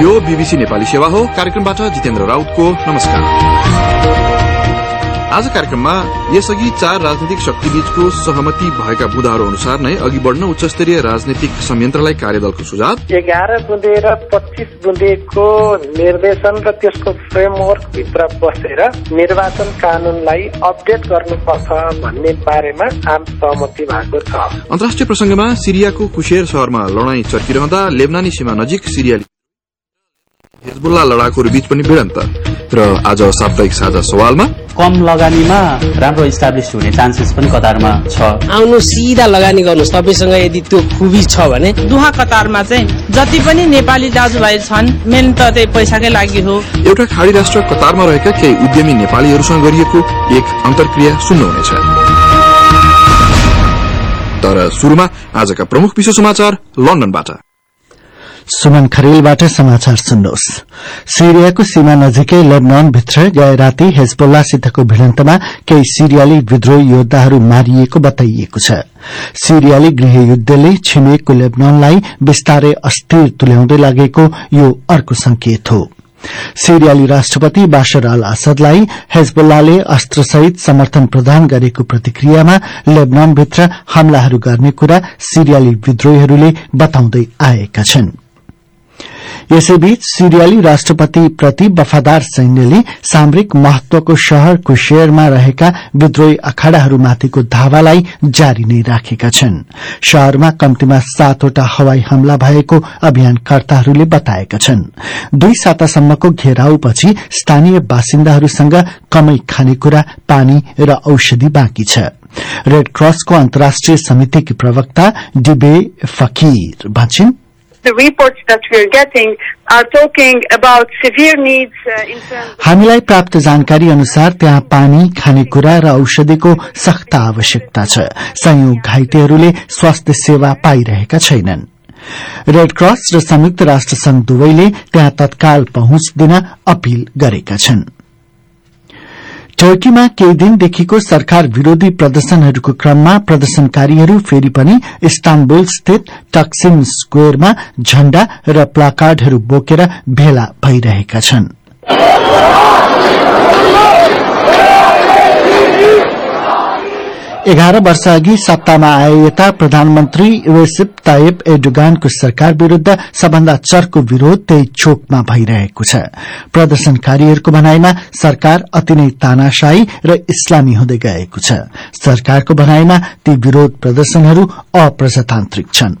यो बीबीसी नेपाली सेवा हो। कार्यक्रमबाट जितेन्द्र राउतको नमस्कार। आज कार्यक्रममा यसअघि चार राजनैतिक शक्तिबीचको सहमति भएका बुदाहरू अनुसार नै अघि बढ़न उच्च स्तरीय राजनैतिक संयन्त्रलाई कार्यदलको सुझाव। एघार बुँदे र पच्चिस बुँदेको निर्देशन र त्यसको फ्रेमवर्क भित्र बसेर निर्वाचन कानूनलाई अपडेट गर्नुपर्छ भन्ने बारेमा आम सहमति भएको छ। अन्तर्राष्ट्रिय प्रसंगमा सिरियाको कुशेर शहरमा लड़ाई चर्किरहँदा लेबनानी सीमा नजिक सिरियाली हिजबुल्ला लड़ाकुहरू बीच पनि भिडन्त र आज साप्ताहिक साझा सवालमा कम लगानीमा राम्रो इस्टाब्लिस हुने चान्सेस पनि कतारमा छ। आउनु सिधा लगानी गर्नुहोस्। तपाईँसँग यदि त्यो खुबी छ भने दुहा कतारमा चाहिँ जति पनि नेपाली दाजुभाइ छन् मेन त त्यही पैसाकै लागि हो। एउटा खाड़ी राष्ट्र कतारमा रहेका केही उद्यमी नेपालीहरूसँग गरिएको एक अन्तर्क्रिया सुन्नुहुनेछ। तर शुरूमा आजका प्रमुख विश्व समाचार लन्डनबाट। सुमन खरेलबाट समाचार सुन्नुहोस्। सिरियाको सीमा नजिकै लेबनान भित्र गए राति हेजबोल्लासितको भिडन्तमा केही सिरियाली विद्रोही योद्धाहरू मारिएको बताइएको छ। सिरियाली गृह युद्धले छिमेकको लेबनानलाई विस्तारै अस्थिर तुल्याउँदै लागेको यो अर्को संकेत हो। सिरियाली राष्ट्रपति बाशर अल असदलाई हेजबुल्लाले अस्त्रसहित समर्थन प्रदान गरेको प्रतिक्रियामा लेबनानभित्र हमलाहरू गर्ने कुरा सिरियाली विद्रोहीहरूले बताउँदै आएका छनृ। यसैबीच सिरियाली राष्ट्रपति प्रति वफादार सैन्यले सामरिक महत्वको शहर कुशेयरमा रहेका विद्रोही अखाड़ाहरूमाथिको धावालाई जारी नै राखेका छन्। शहरमा कम्तीमा सातवटा हवाई हमला भएको अभियानकर्ताहरूले बताएका छन्। दुई सातासम्मको घेराउपछि स्थानीय बासिन्दाहरूसँग कमै खानेकुरा पानी र औषधि बाँकी छ। रेड क्रसको अन्तर्राष्ट्रिय समितिकी प्रवक्ता डिबे फकीर भन्छन् हामीलाई प्राप्त जानकारी अनुसार त्यहाँ पानी खानेकुरा र औषधिको सख्त आवश्यकता छ। संयोग घाइतेहरूले स्वास्थ्य सेवा पाइरहेका छैनन्। रेड क्रस र संयुक्त राष्ट्र संघ दुवैले त्यहाँ तत्काल पहुँच दिन अपील गरेका छनृ। टर्कीमा केही दिनदेखिको सरकार विरोधी प्रदर्शनहरूको क्रममा प्रदर्शनकारीहरू फेरि पनि इस्तानबुल स्थित टक्सिम स्क्वेयरमा झण्डा र प्लाकार्डहरू बोकेर भेला भइरहेका छनृ। एघार वर्ष अघि सत्तामा आए यता प्रधानमन्त्री रेसिप ताइब एडुगानको सरकार विरूद्ध सबभन्दा चर्को विरोध त्यही चोकमा भइरहेको छ। प्रदर्शनकारीहरूको भनाइमा सरकार अति नै तानाशाही र इस्लामी हुँदै गएको छ। सरकारको भनाइमा ती विरोध प्रदर्शनहरू अप्रजातान्त्रिक छन्।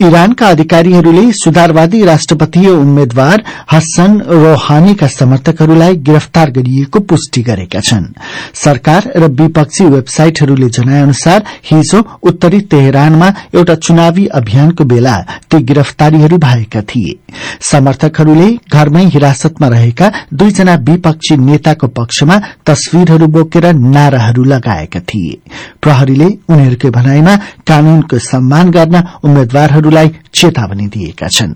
इरानका अधिकारीहरूले सुधारवादी राष्ट्रपतीय उम्मेद्वार हसन रोहानीका समर्थकहरूलाई गिरफ्तार गरिएको पुष्टि गरेका छन्। सरकार र विपक्षी वेबसाइटहरूले जनाए अनुसार हिजो उत्तरी तेहरानमा एउटा चुनावी अभियानको बेला ती गिरफ्तारीहरू भएका थिए। समर्थकहरूले घरमै हिरासतमा रहेका दुईजना विपक्षी नेताको पक्षमा तस्विरहरू बोकेर नाराहरू लगाएका थिए। प्रहरीले उनीहरूकै भनाइमा कानूनको सम्मान गर्न उम्मेद्वारहरूलाई चेतावनी दिएका छन्।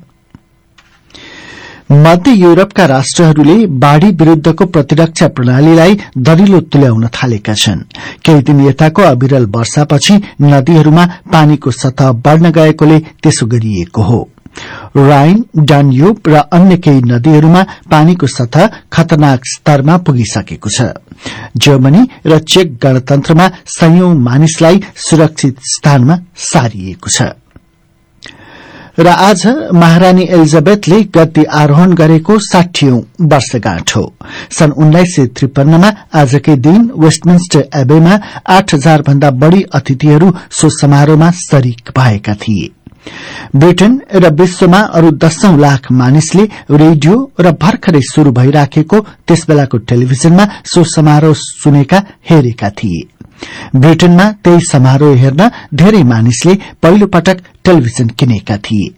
मध्य युरोपका राष्ट्रहरूले बाढ़ी विरूद्धको प्रतिरक्षा प्रणालीलाई दरिलो तुल्याउन थालेका छन्। केही दिन यताको अविरल वर्षापछि नदीहरूमा पानीको सतह बढ़न गएकोले त्यसो गरिएको हो। राइन डान्युब र अन्य केही नदीहरूमा पानीको सतह खतरनाक स्तरमा पुगिसकेको छ। जर्मनी र चेक गणतन्त्रमा सयौं मानिसलाई सुरक्षित स्थानमा सारिएको छ। र आज महारानी एलिजाबेथले गद्दी आरोहण गरेको साठीऔं वर्षगाँठ। हो सन् उन्नाइस सय त्रिपन्नमा आजकै दिन वेस्टमिन्स्टर एबेमा आठ हजार भन्दा बढ़ी अतिथिहरू सो समारोहमा सरिक भएका थिए। ब्रिटेन र विश्वमा अरू दशौं लाख मानिसले रेडियो र भर्खरै शुरू भइराखेको त्यसबेलाको टेलिभिजनमा सो समारोह सुनेका हेरेका थिए। ब्रिटेनमा त्यही समारोह हेर्न धेरै मानिसले पहिलो पटक टेलिभिजन किनेका थिए।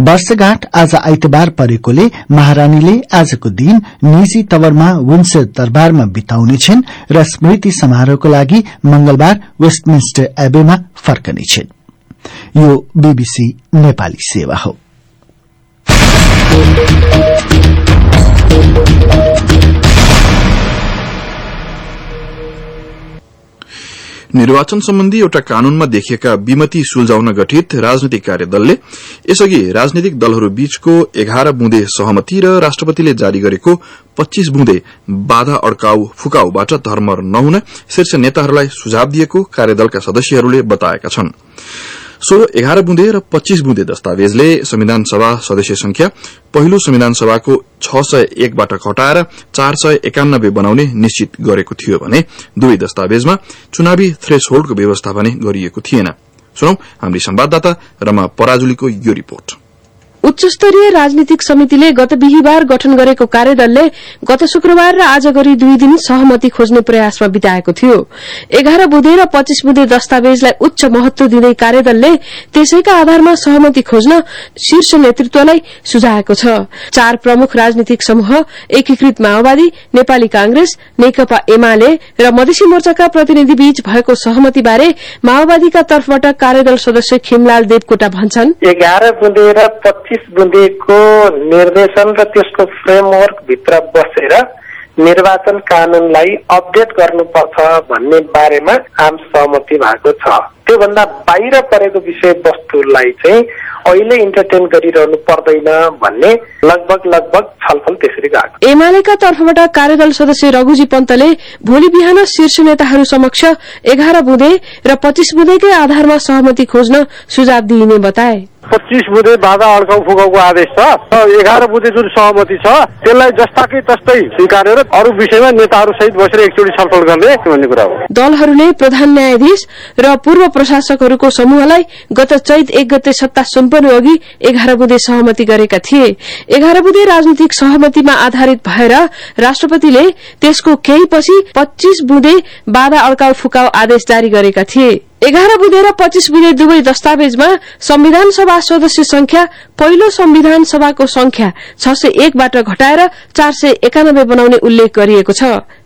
वर्षगाँठ आज आइतबार परेकोले महारानीले आजको दिन निजी तवरमा विन्सर दरबारमा बिताउनेछन् र स्मृति समारोहको लागि मंगलबार वेस्टमिन्स्टर एबेमा फर्कनेछन् यो बीबीसी नेपाली सेवा हो। निर्वाचन सम्बन्धी एउटा कानूनमा देखिएका विमति सुल्झाउन गठित राजनैतिक कार्यदलले यसअघि राजनैतिक दलहरू बीचको एघार बुँदे सहमति र राष्ट्रपतिले जारी गरेको पच्चीस बुँदे बाधा अड्काउ फुकाउबाट धर्म नहुन शीर्ष नेताहरूलाई सुझाव दिएको कार्यदलका सदस्यहरूले बताएका छन्। सो एघार बुँदे र पच्चीस बुँदे दस्तावेजले संविधान सभा सदस्य संख्या पहिलो संविधान सभाको छ सय एकबाट घटाएर चार सय एकानब्बे बनाउने निश्चित गरेको थियो भने दुवै दस्तावेजमा चुनावी थ्रेस होल्डको व्यवस्था भने गरिएको थिएन। सुनौ हाम्री संवाददाता रमा पराजुलीको यो रिपोर्ट। उच्च स्तरीय राजनीतिक समितिले गत बिहिबार गठन गरेको कार्यदलले गत शुक्रबार र आज गरी दुई दिन सहमति खोज्ने प्रयासमा बिताएको थियो। एघार बुधे र पच्चीस बुधे दस्तावेजलाई उच्च महत्व दिँदै कार्यदलले त्यसैका आधारमा सहमति खोज्न शीर्ष नेतृत्वलाई सुझाएको छ। चार प्रमुख राजनीतिक समूह एकीकृत माओवादी नेपाली कांग्रेस नेकपा एमाले र मधेसी मोर्चाका प्रतिनिधि बीच भएको सहमतिबारे माओवादीका तर्फबाट कार्यदल सदस्य खिमलाल देवकोटा भन्छन्। एघार बुँदे र पच्चिस बुँदेको निर्देशन र त्यसको फ्रेमवर्क भित्र बसेर निर्वाचन कानूनलाई अपडेट गर्नुपर्छ भन्ने बारेमा आम सहमति भएको छ। त्योभन्दा बाहिर परेको विषय वस्तुलाई चाहिँ अहिले इन्टरटेन गरिरहनु पर्दैन भन्ने लगभग लगभग छलफल त्यसरी गएको। एमालेका तर्फबाट कार्यदल सदस्य रघुजी पन्तले भोलि बिहान शीर्ष नेताहरू समक्ष एघार बुँदे र पच्चीस बुँदेकै आधारमा सहमति खोज्न सुझाव दिइने बताए। पच्चिस बुधे बाधा अड्काउ फुकाउको आदेश छ एघार बुधे जुन सहमति छ त्यसलाई जस्ताकै तस्तै स्वीकारेर अरू विषयमा नेताहरू सहित बसेर एकचोटि छलफल गर्ने भन्ने कुरा हो। दलहरूले प्रधान न्यायाधीश र पूर्व प्रशासकहरूको समूहलाई गत चैत एक गते सत्ता सुम्पनु अघि एघार बुधे सहमति गरेका थिए। एघार बुधे राजनीतिक सहमतिमा आधारित भएर राष्ट्रपतिले त्यसको केही पछि पच्चीस बुधे बाधा अड्काउ फुकाउ आदेश जारी गरेका थिए। एघार बुधे र पच्चीस बुधे दुवै दस्तावेजमा संविधान सभा सदस्य संख्या पहिलो संविधान सभाको संख्या छ सय एकबाट घटाएर चार सय एकानब्बे बनाउने उल्लेख गरिएको छ।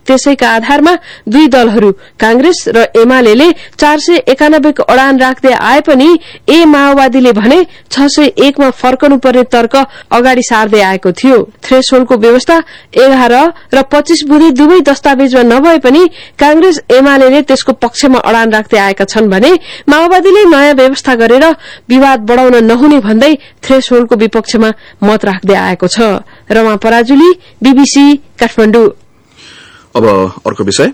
त्यसैका आधारमा दुई दलहरू कांग्रेस र एमाले चार सय एकानब्बेको अड़ान राख्दै आए पनि ए माओवादीले भने छ सय एकमा फर्कनु पर्ने तर्क अगाडि सार्दै आएको थियो। थ्रेसहोल्डको व्यवस्था एघार र पच्चीस बुधे दुवै दस्तावेजमा नभए पनि कांग्रेस एमाले त्यसको पक्षमा अड़ान राख्दै आएका छन् भने माओवादीले नयाँ व्यवस्था गरेर विवाद बढ़ाउन नहुने भन्दै थ्रेसहोल्डको विपक्षमा मत राख्दै आएको छ। रमा पराजुली बीबीसी काठमाडौँ। अब अर्को विषय।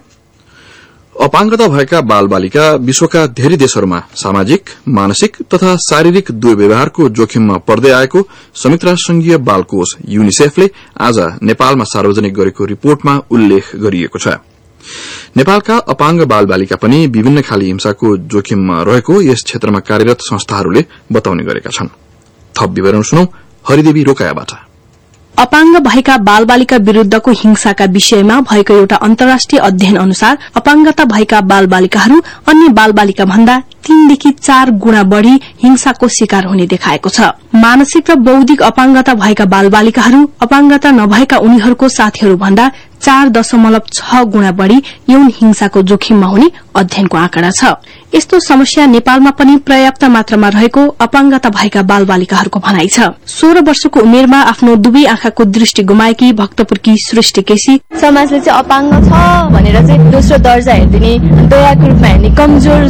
अपाङ्गता भएका बाल बालिका विश्वका धेरै देशहरूमा सामाजिक मानसिक तथा शारीरिक दुर्व्यवहारको जोखिममा पर्दै आएको संयुक्त राष्ट्र संघीय बाल कोष युनिसेफले आज नेपालमा सार्वजनिक गरेको रिपोर्टमा उल्लेख गरिएको छ। नेपालका अपाङ्ग बाल बालिका पनि विभिन्न खाली हिंसाको जोखिममा रहेको यस क्षेत्रमा कार्यरत संस्थाहरूले बताउने गरेका छन्। हरिदेवी रोकायाबाट। अपाङ्ग भएका बालबालिका विरूद्धको हिंसाका विषयमा भएको एउटा अन्तर्राष्ट्रिय अध्ययन अनुसार अपाङ्गता भएका बालबालिकाहरू अन्य बालबालिका भन्दा तीनदेखि चार गुणा बढ़ी हिंसाको शिकार हुने देखाएको छ। मानसिक र बौद्धिक अपाङ्गता भएका बालबालिकाहरू अपाङ्गता नभएका उनीहरूको साथीहरू भन्दा चार दशमलव छ गुणा बढ़ी यौन हिंसाको जोखिममा हुने अध्ययनको आँकडा छ। यस्तो समस्या नेपालमा पनि पर्याप्त मात्रामा रहेको अपाङ्गता भएका बालबालिकाहरूको भनाइ छ। सोह्र वर्षको उमेरमा आफ्नो दुवै आँखाको दृष्टि गुमाएकी भक्तपुरकी सृष्टि केसी समाजले चाहिँ अपाङ्ग छ भनेर चाहिँ दोस्रो दर्जा हेरिदिने दयाको रूपमा हेर्ने कमजोर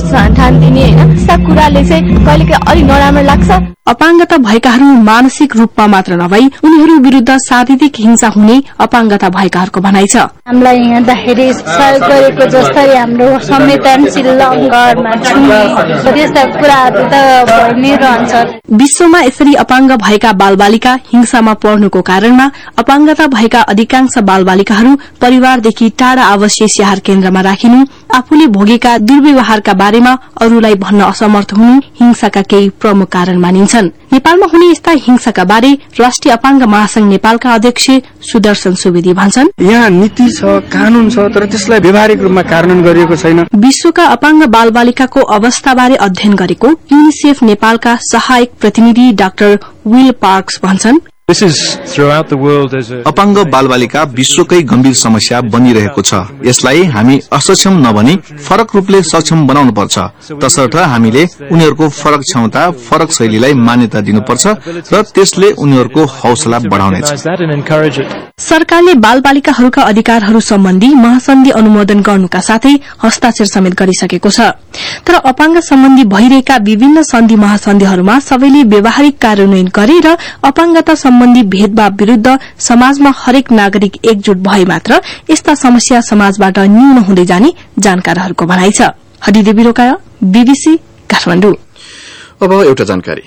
होइन? यस्ता कुराले चाहिँ कहिलेकाहीँ अलिक नराम्रो लाग्छ। अपाङ्गता भएकाहरू मानसिक रूपमा मात्र नभई उनीहरू विरूद्ध शारीरिक हिंसा हुने अपाङ्गता भएकाहरूको भनाइ छ। हामीलाई हेर्दाखेरि सहयोग गरेको जस्तै हाम्रो संवेदनशील अङ्गमा त्यस्ता कुराहरू त भइ नै रहन्छ। विश्वमा यसरी अपाङ्ग भएका बालबालिका हिंसामा पर्नुको कारणमा अपाङ्गता भएका अधिकांश बालबालिकाहरू परिवारदेखि टाढा आवासीय स्याहार केन्द्रमा राखिनु आफूले भोगेका दुर्व्यवहारका बारेमा अरूलाई भन्न असमर्थ हुनु हिंसाका केही प्रमुख कारण मानिन्छन्। नेपालमा हुने यस्ता हिंसाका बारे राष्ट्रिय अपाङ्ग महासंघ नेपालका अध्यक्ष सुदर्शन सुवेदी भन्छन्। यहाँ नीति छ कानून छ तर त्यसलाई व्यावहारिक रूपमा कार्यान्वयन गरिएको छैन। विश्वका अपाङ्ग बालबालिकाको अवस्थाबारे अध्ययन गरेको युनिसेफ नेपालका सहायक प्रतिनिधि डाक्टर विल पार्क्स भन्छन्। अपाङ्ग बालबालिका विश्वकै गम्भीर समस्या बनिरहेको छ। यसलाई हामी असक्षम नभनी फरक रूपले सक्षम बनाउनुपर्छ। तसर्थ हामीले उनीहरूको फरक क्षमता फरक शैलीलाई मान्यता दिनुपर्छ र त्यसले उनीहरूको हौसला बढ़ाउनेछ। सरकारले बाल बालिकाहरूका अधिकारहरू सम्बन्धी महासन्धि अनुमोदन गर्नुका साथै हस्ताक्षर समेत गरिसकेको छ। तर अपाङ्ग सम्बन्धी भइरहेका विभिन्न सन्धि महासन्धिहरूमा सबैले व्यावहारिक कार्यान्वयन गरे र अपाङ्गता सम्बन्धी भेदभाव विरूद्ध समाजमा हरेक नागरिक एकजुट भए मात्र यस्ता समस्या समाजबाट न्यून हुँदै जाने जानकारहरूको भनाइ छ। हरिदेवी रोकाय बीबीसी काठमाडौँ। अब एउटा जानकारी।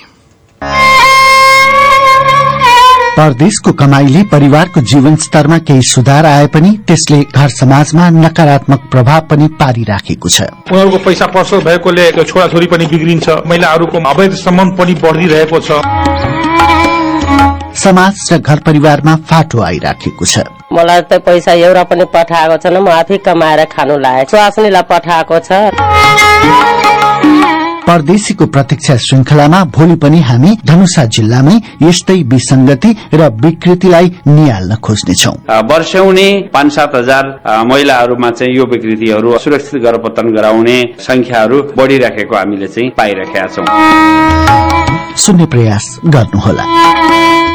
परदेशको कमाईले परिवारको जीवन स्तरमा केही सुधार आए पनि त्यसले घर समाजमा नकारात्मक प्रभाव पनि पारिराखेको छ। उनीहरूको पैसा पसल भएकोले छोराछोरी पनि बिग्रिन्छ। महिलाहरूको अवैध सम्मान पनि बढ़िरहेको छ। समाज र घर परिवारमा फाटो आइराखेको छ। मलाई त पैसा एउटा पनि पठाएको छैन म आफै कमाएर खानु लायक स्वास्नीलाई पठाएको छ। परदेशीको प्रतीक्षा श्रृंखलामा भोलि पनि हामी धनुषा जिल्लामै यस्तै विसंगति र विकृतिलाई निहाल्न खोज्नेछौ। वर्ष्याउने पाँच सात हजार महिलाहरूमा चाहिँ यो विकृतिहरू सुरक्षित गर्भपतन गराउने संख्याहरू बढ़िराखेको हामीले चाहिँ पाइरहेका छौं। सुन्ने प्रयास गर्नुहोला।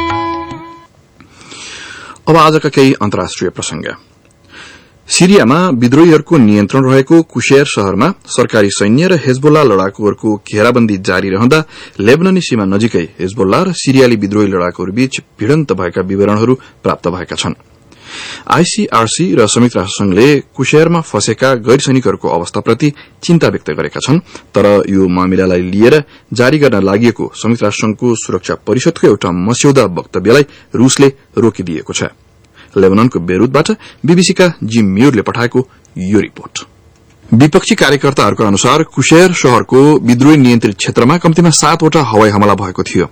अब आजका केही अन्तर्राष्ट्रिय प्रसंग सिरियामा विद्रोहीहरूको नियन्त्रण रहेको कुशेयर शहरमा सरकारी सैन्य र हेजबोल्ला लड़ाकुहरूको घेराबन्दी जारी रहँदा लेबननी सीमा नजिकै हेजबोल्ला र सिरियाली विद्रोही लड़ाकुहरूबीच भिड़न्त भएका विवरणहरू प्राप्त भएका छन्। आईसीआरसी र संयुक्त राष्ट्रसंघले कुशेयरमा फँसेका गैर सैनिकहरूको अवस्थाप्रति चिन्ता व्यक्त गरेका छन् तर यो मामिलालाई लिएर जारी गर्न लागि संयुक्त राष्ट्रसंघको सुरक्षा परिषदको एउटा मस्यौदा वक्तव्यलाई रूसले रोकिदिएको छ। लेबननको बेरूतबाट बीबीसीका जिम म्यूरले पठाएको यो रिपोर्ट। विपक्षी कार्यकर्ताहरूको अनुसार कुशेयर शहरको विद्रोही नियन्त्रित क्षेत्रमा कम्तीमा सातवटा हवाई हमला भएको थियो।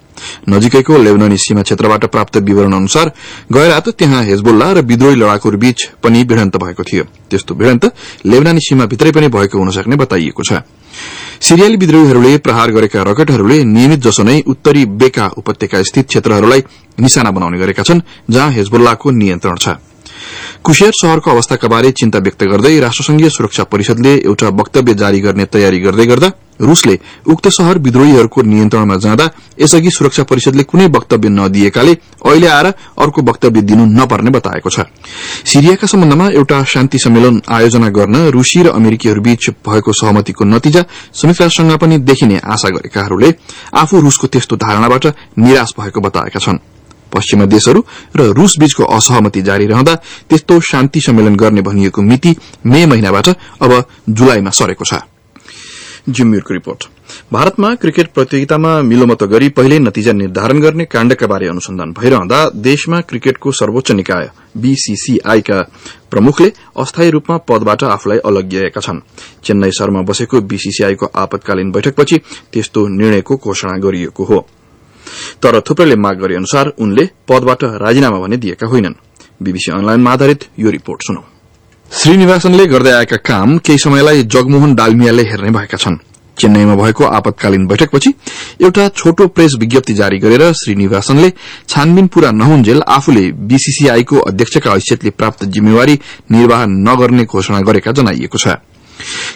नजिकैको लेबननी सीमा क्षेत्रबाट प्राप्त विवरण अनुसार गए रात त्यहाँ हेजबोल्ला र विद्रोही लड़ाकुहरू बीच पनि भिड़न्त भएको थियो। त्यस्तो भिड़न्त लेबनानी सीमा भित्रै पनि भएको हुन सक्ने बताइएको छ। सिरियाली विद्रोहीहरूले प्रहार गरेका रकेटहरूले नियमित जसो नै उत्तरी बेका उपत्यका स्थित क्षेत्रहरूलाई निशाना बनाउने गरेका छन् जहाँ हेजबोल्लाको नियन्त्रण छ। कुशेयर शहरको अवस्थाका बारे चिन्ता व्यक्त गर्दै राष्ट्रसंघीय सुरक्षा परिषदले एउटा वक्तव्य जारी गर्ने तयारी गर्दै गर्दा रूसले उक्त शहर विद्रोहीहरूको नियन्त्रणमा जाँदा यसअघि सुरक्षा परिषदले कुनै वक्तव्य नदिएकाले अहिले आएर अर्को वक्तव्य दिनु नपर्ने बताएको छ। सिरियाका सम्बन्धमा एउटा शान्ति सम्मेलन आयोजना गर्न रूसी र अमेरिकीहरूबीच भएको सहमतिको नतिजा संयुक्त राष्ट्रसंघमा पनि देखिने आशा गरेकाहरूले आफू रूसको त्यस्तो धारणाबाट निराश भएको बताएका छन्। पश्चिमा देशहरू र रूस बीचको असहमति जारी रहँदा त्यस्तो शान्ति सम्मेलन गर्ने भनिएको मिति मे महिनाबाट अब जुलाईमा सरेको छ। भारतमा क्रिकेट प्रतियोगितामा मिलोमत गरी पहिल्यै नतिजा निर्धारण गर्ने काण्डका बारे अनुसन्धान भइरहँदा देशमा क्रिकेटको सर्वोच्च निकाय बीसीसीआईका प्रमुखले अस्थायी रूपमा पदबाट आफूलाई अलग्याएका छन्। चेन्नई शहरमा बसेको बीसीसीआईको आपतकालीन बैठकपछि त्यस्तो निर्णयको घोषणा गरिएको हो। तर थुप्रैले माग गरे अनुसार उनले पदबाट राजीनामा भने दिएका होइनन्। बीबीसी अनलाइनमा आधारित यो रिपोर्ट सुनौ। श्रीनिवासनले गर्दै आएका काम केही समयलाई जगमोहन डालमियाले हेर्ने भएका छन्। चेन्नईमा भएको आपतकालीन बैठकपछि एउटा छोटो प्रेस विज्ञप्ति जारी गरेर श्रीनिवासनले छानबिन पूरा नहुन्जेल आफूले बीसीसीआईको अध्यक्षका हैसियतले प्राप्त जिम्मेवारी निर्वाह नगर्ने घोषणा गरेका जनाइएको छ।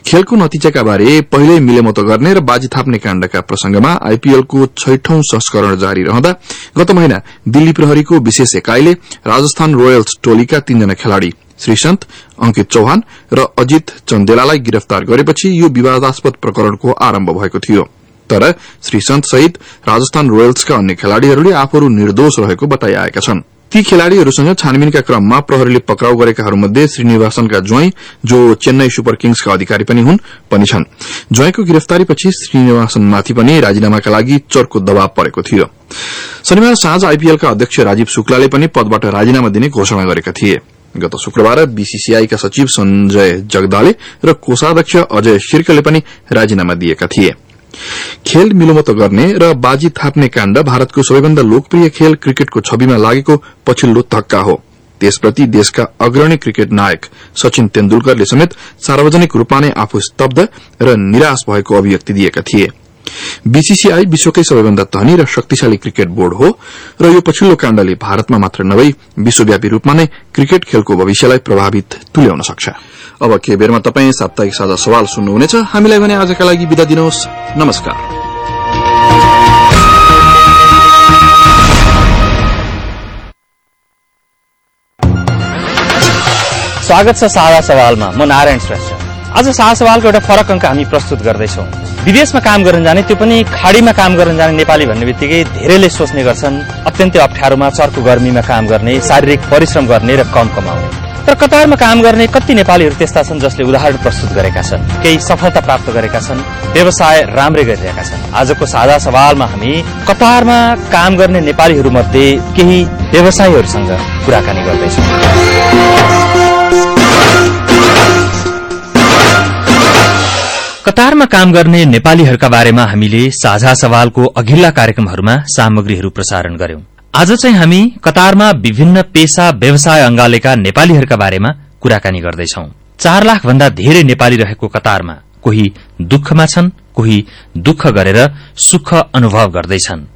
खेलको नतिजाका बारे पहिल्यै मिलेमतो गर्ने र बाजी थाप्ने काण्डका प्रसंगमा आईपीएलको छैठौं संस्करण जारी रहँदा गत महिना दिल्ली प्रहरीको विशेष एकाइले राजस्थान रोयल्स टोलीका तीनजना खेलाड़ी श्रीसन्त अंकित चौहान र अजित चन्देलालाई गिरफ्तार गरेपछि यो विवादास्पद प्रकरणको आरम्भ भएको थियो। तर श्रीसन्त सहित राजस्थान रोयल्सका अन्य खेलाड़ीहरूले आफूहरू निर्दोष रहेको बताइआएका छन्। ती खेलाड़ीहरूसँग छानबिनका क्रममा प्रहरीले पक्राउ गरेकाहरूमध्ये श्रीनिवासनका ज्वाई जो चेन्नई सुपर किङ्सका अधिकारी पनि हुन् पनि छन्। ज्वाईको गिरफ्तारीपछि श्रीनिवासनमाथि पनि राजीनामाका लागि चर्को दबाव परेको थियो। शनिबार साँझ आईपीएलका अध्यक्ष राजीव शुक्लाले पनि पदबाट राजीनामा दिने घोषणा गरेका थिए। गत शुक्रबार बीसीसीआईका सचिव संजय जगदाले र कोषाध्यक्ष अजय शिर्कले पनि राजीनामा दिएका थिए। खेल मिलोमतो गर्ने र बाजी थाप्ने काण्ड भारतको सबैभन्दा लोकप्रिय खेल क्रिकेटको छविमा लागेको पछिल्लो धक्का हो। त्यसप्रति देशका अग्रणी क्रिकेट नायक सचिन तेन्दुलकरले समेत सार्वजनिक रूपमा नै आफू स्तब्ध र निराश भएको अभिव्यक्ति दिएका थिए। बीसीसीआई विश्वकै सबैभन्दा धनी र शक्तिशाली क्रिकेट बोर्ड हो र यो पछिल्लो काण्डले भारतमा मात्र नभई विश्वव्यापी रूपमा नै क्रिकेट खेलको भविष्यलाई प्रभावित तुल्याउन सक्छ। अब के बेरमा तपाईँ साप्ताहिक साझा सवाल सुन्नुहुनेछ। हामीलाई भने आजका लागि विदा दिनुहोस्। नमस्कार। स्वागत छ साझा सवालमा। म नारायण श्रेष्ठ। आज साझा सवालको एउटा फरक अङ्क हामी प्रस्तुत गर्दैछौँ। विदेशमा काम गर्न जाने त्यो पनि खाडीमा काम गर्न जाने नेपाली भन्ने बित्तिकै धेरैले सोच्ने गर्छन् अत्यन्तै अप्ठ्यारोमा चर्को गर्मीमा काम गर्ने शारीरिक परिश्रम गर्ने र कम कमाउने। तर कतारमा काम गर्ने कति नेपालीहरू त्यस्ता छन् जसले उदाहरण प्रस्तुत गरेका छन् केही सफलता प्राप्त गरेका छन् व्यवसाय राम्रै गरिरहेका छन्। आजको साझा सवालमा हामी कतारमा काम गर्ने नेपालीहरू मध्ये केही व्यवसायीहरूसँग कुराकानी गर्दैछौँ। कतारमा काम गर्ने नेपालीहरूका बारेमा हामीले साझा सवालको अघिल्ला कार्यक्रमहरूमा सामग्रीहरू प्रसारण गर्यौं। आज चाहिँ हामी कतारमा विभिन्न पेशा व्यवसाय अंगालेका नेपालीहरूका बारेमा कुराकानी गर्दैछौ। चार लाख भन्दा धेरै नेपाली रहेको कतारमा कोही दुःखमा छन् कोही दुःख गरेर सुख अनुभव गर्दैछन्।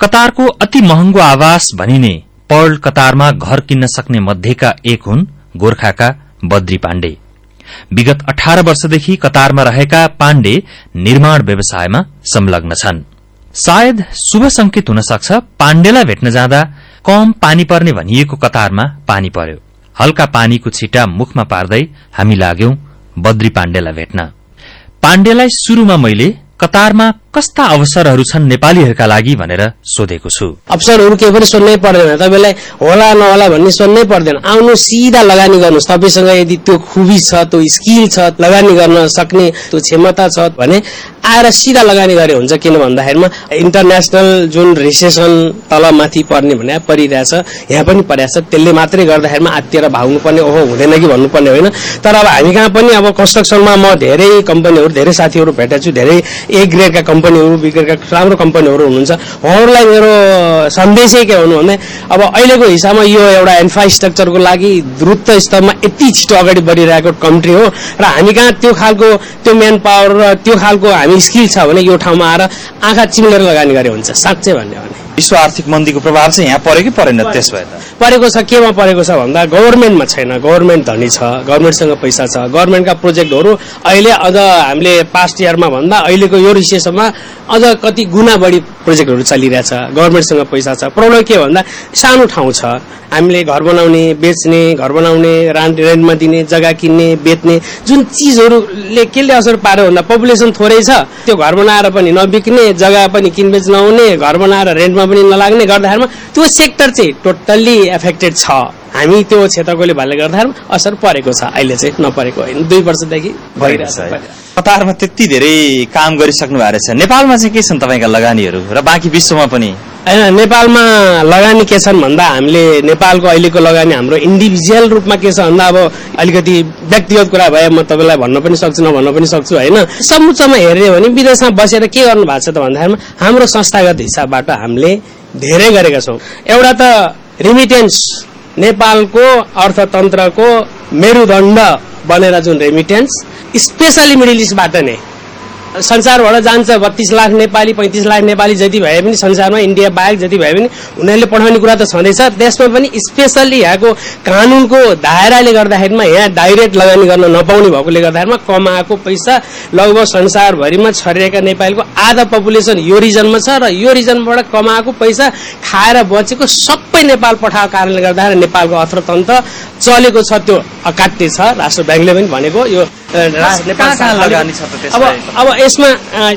कतारको अति महँगो आवास भनिने पर्ल कतारमा घर किन्न सक्ने मध्येका एक हुन् गोर्खाका बद्री पाण्डे। विगत अठार वर्षदेखि कतारमा रहेका पाण्डे निर्माण व्यवसायमा संलग्न छन्। सायद शुभ संकेत हुन सक्छ पाण्डेलाई भेट्न जाँदा कम पानी पर्ने भनिएको कतारमा पानी पर्यो। हल्का पानीको छिटा मुखमा पार्दै हामी लाग्यौं बद्री पाण्डेलाई भेट्न। पाण्डेलाई शुरूमा मैले कतारमा कस्ता अवसरहरू छन् नेपालीहरूका लागि भनेर सोधेको छु। अवसरहरू केही पनि सोध्नै पर्दैन। तपाईँलाई होला नहोला भन्ने सोध्नै पर्दैन। आउनु सिधा लगानी गर्नुहोस्। तपाईँसँग यदि त्यो खुबी छ त्यो स्किल छ लगानी गर्न सक्ने त्यो क्षमता छ भने आएर सिधा लगानी गरे हुन्छ किन भन्दाखेरिमा इन्टरनेसनल जुन रिसेसन तल माथि पर्ने भने परिरहेछ यहाँ पनि परिरहेछ। त्यसले मात्रै गर्दाखेरिमा आत्तिएर भाग्नु पर्ने ओहो हुँदैन कि भन्नुपर्ने होइन। तर अब हामी कहाँ पनि अब कन्स्ट्रक्सनमा म धेरै कम्पनीहरू धेरै साथीहरू भेटेको धेरै ए ग्रेडका कम्पनीहरू बी ग्रेडका राम्रो कम्पनीहरू हुनुहुन्छ। उहाँहरूलाई मेरो सन्देशै के हुनु भने अब अहिलेको हिसाबमा यो एउटा इन्फ्रास्ट्रक्चरको लागि द्रुत स्तरमा यति छिटो अगाडि बढिरहेको कन्ट्री हो र हामी कहाँ त्यो खालको त्यो म्यान पावर र त्यो खालको हामी स्किल छ भने यो ठाउँमा आएर आँखा चिम्लेर लगानी गरे हुन्छ। साँच्चै भन्यो भने। विश्व आर्थिक मन्दीको प्रभाव चाहिँ यहाँ पऱ्यो कि परेन त्यस भए त? परेको छ केमा परेको छ भन्दा गभर्मेन्टमा छैन गभर्मेन्ट धनी छ गभर्मेन्टसँग पैसा छ। गभर्मेन्टका प्रोजेक्टहरू अहिले अझ हामीले पास्ट इयरमा भन्दा अहिलेको यो रिसेसनमा अझ कति गुणा बढी प्रोजेक्टहरू चलिरहेछ गभर्मेन्टसँग पैसा छ। प्रब्लम के भन्दा सानो ठाउँ छ। हामीले घर बनाउने बेच्ने घर बनाउने रान्ट रेन्टमा दिने जग्गा किन्ने बेच्ने जुन चिजहरूले केले असर पार्यो भन्दा पपुलेसन थोरै छ। त्यो घर बनाएर पनि नबिक्ने जग्गा पनि किनबेच नहुने घर बनाएर रेन्टमा पनि नलाग्ने गर्दाखेरिमा त्यो सेक्टर चाहिँ टोटल्ली एफेक्टेड छ। हामी त्यो क्षेत्रकोले भन्ने गर्दाखेरि असर परेको छ। अहिले चाहिँ नपरेको होइन। दुई वर्षदेखि भइरहेछ कतारमा त्यति धेरै काम गरिसक्नु भएको रहेछ। नेपालमा चाहिँ के छन् तपाईँका लगानीहरू? र बाँकी विश्वमा पनि? होइन नेपालमा लगानी के छन् भन्दा हामीले नेपालको अहिलेको लगानी हाम्रो इन्डिभिजुअल रूपमा के छ भन्दा अब अलिकति व्यक्तिगत कुरा भए म तपाईँलाई भन्न पनि सक्छु नभन्न पनि सक्छु होइन। समुच्चमा हेर्ने हो भने विदेशमा बसेर के गर्नु भएको छ त भन्दाखेरिमा हाम्रो संस्थागत हिसाबबाट हामीले धेरै गरेका छौँ। एउटा त रिमिटेन्स नेपालको अर्थतन्त्रको मेरुदण्ड बनेर जुन रेमिटेन्स स्पेसली मिडल इस्टबाट नै संसारबाट जान्छ बत्तीस लाख नेपाली पैँतिस लाख नेपाली जति भए पनि संसारमा इन्डिया बाहेक जति भए पनि उनीहरूले पठाउने कुरा त छँदैछ। त्यसमा पनि स्पेसल्ली यहाँको कानूनको दायराले गर्दाखेरिमा यहाँ डाइरेक्ट लगानी गर्न नपाउने भएकोले गर्दाखेरिमा कमाएको पैसा लगभग संसारभरिमा छरिएका नेपालीको आधा पपुलेसन यो रिजनमा छ र यो रिजनबाट कमाएको पैसा खाएर बचेको सबै नेपाल पठाएको कारणले गर्दाखेरि नेपालको अर्थतन्त्र चलेको छ त्यो अकाट्य छ। राष्ट्र ब्याङ्कले पनि भनेको यो अब यसमा